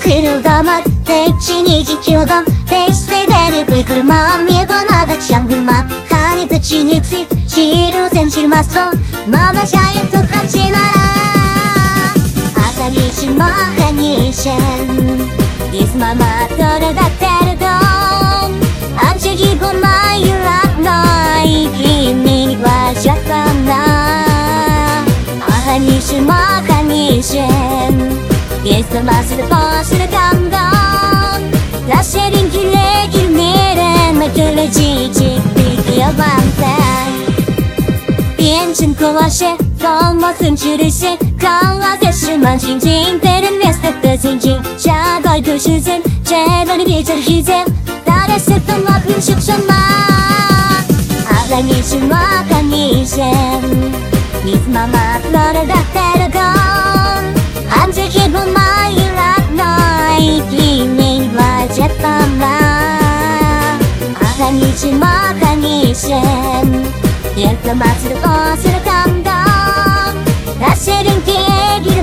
kırıldan kırıldamak Tek çinici kyodan Besleleri bıkırmam Yegona da çangırmam Hani da çinipsi Çiru sen çirmason Mama şayet tokram çinara. Asal için mahan yeşen. Biz mama tora da terdon Amca gibi mayılar Nay Grimming var şakamlar Ahan yeşil mahan まずパスでガンガンラシェリンキレギルメレマクレジチピクヨバンテ变成壊して高末中でして変わってしまう新人ペルミアスタッフ人人社会と自然チェロにビジュアル非然誰せとまくんしゅくしゃまあらにしまかにいせん水まま取れだってるか I'm taking my mind at night 君はジェットラ朝日またにして夜と祭るをする感動 That's it in the air, you